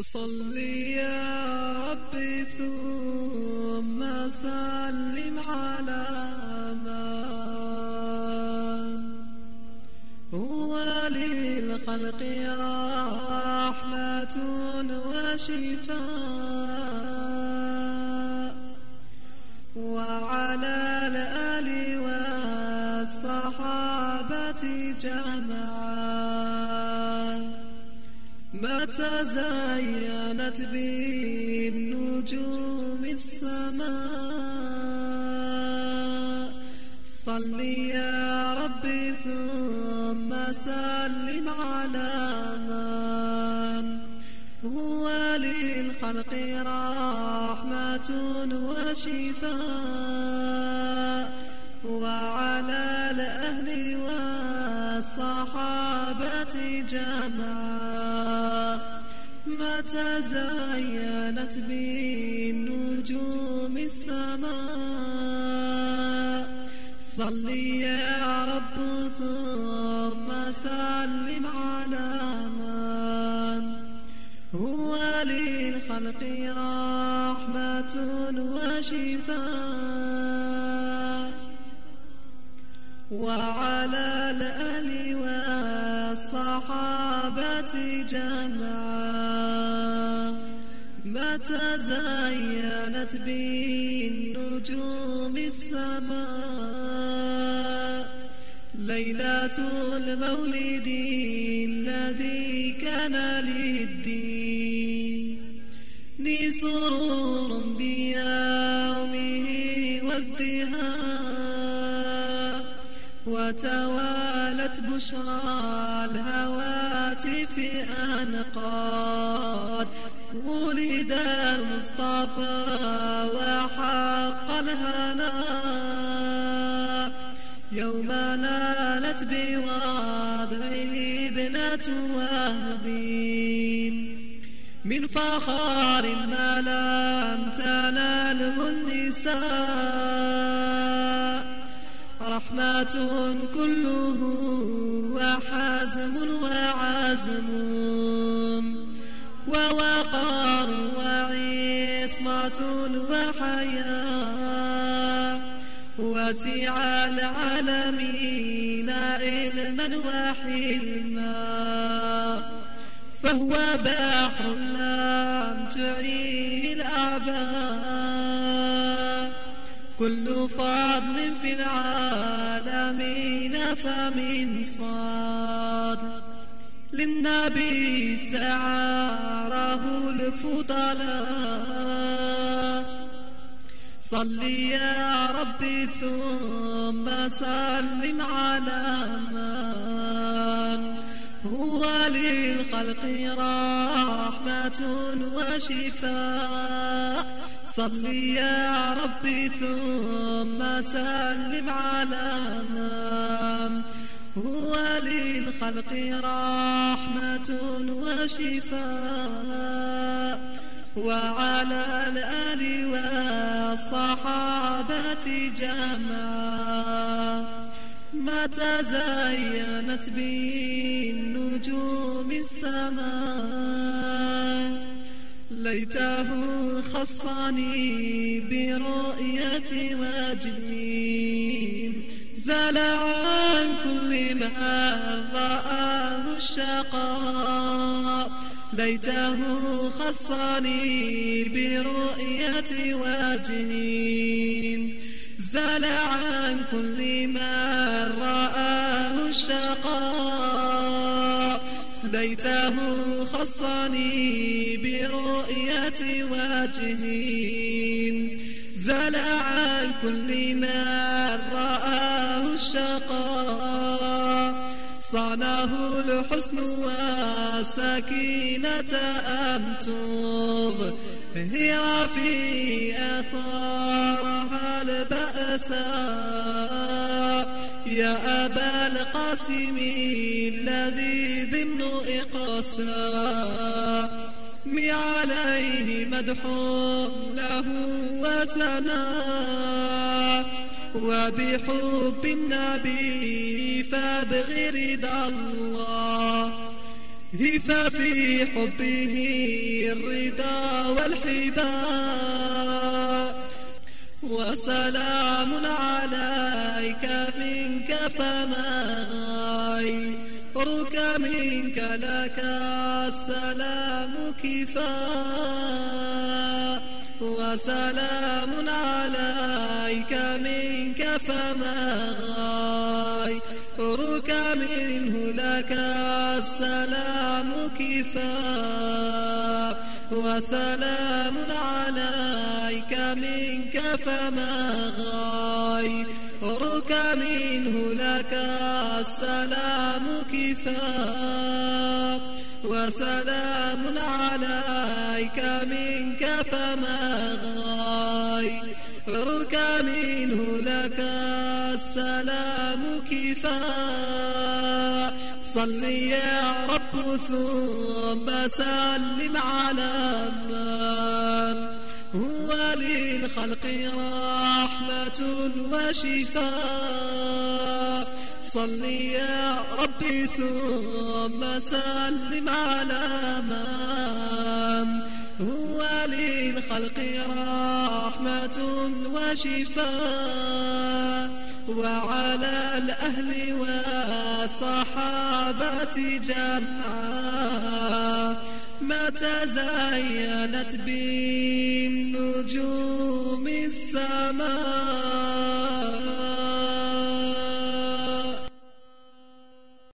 صل يا ربي ثم سلم على من هو للخلق رحمة وشفاء وعلى الآل والصحابة جمعا. متى زينت بالنجوم السماء؟ صل يا ربي ثم سلم على من هو للخلق رحمة وشفاء وعلى الأهل والصحابة جمعا متى زينت بالنجوم السماء؟ صل يا رب ثم سلم على من هو للخلق رحمة وشفاء. وعلى الآل والصحابة جمعا متى زينت بالنجوم السماء؟ ليلة المولد الذي كان للدين. سرور بيومه وازدهاء وتوالت بشرى الهواتف أنقاد ولد المصطفى وحق الهناء. يوم نالت بوضعه ابنة وهبين. من فخار ما لم تناله النساء. رحمة كله وحزم وعزم ووقار وعصمة وحياة وسع العالمين علما وحلما. فهو بحر لم تعيه فضل في العالمين فمن فضل للنبي استعاره الفضلاء. صل يا ربي ثم سلم على من هو للخلق رحمة وشفاء. صل يا ربي ثم سلم على من هو للخلق رحمة وشفاء وعلى الآل والصحابة جمعا متى زينت بالنجوم السماء؟ ليته خصني برؤية وجهي زال عن كل ما رآه الشقاء. ليته خصني برؤية وجهي زال عن كل ما رآه الشقاء. ليته خصني برؤية وجهي زال عن كل ما رآه الشقاء صانه الحسن والسكينة أن تظهر في أثارها البأساء يا أبا القاسم الذي ضمن إقساء عليه مدح له وثناء وبحب النبي فابغ رضا الله. ففي حبه الرضا والحباء وسلام عليك منك فما غيرك منك لك السلام كفاء وسلام عليك منك فما غيرك منه لك السلام كفاء وسلام عليك منك فما غيرك منه لك السلام كفاء. وسلام عليك منك فما غيرك منه لك السلام كفاء. صل يا رب ثم سلم على من هو للخلق رحمة وشفاء. صل يا ربي ثم سلم على من هو للخلق رحمة وشفاء. وعلى الأهل والصحابة جمعا ما تزينت بالنجوم السماء.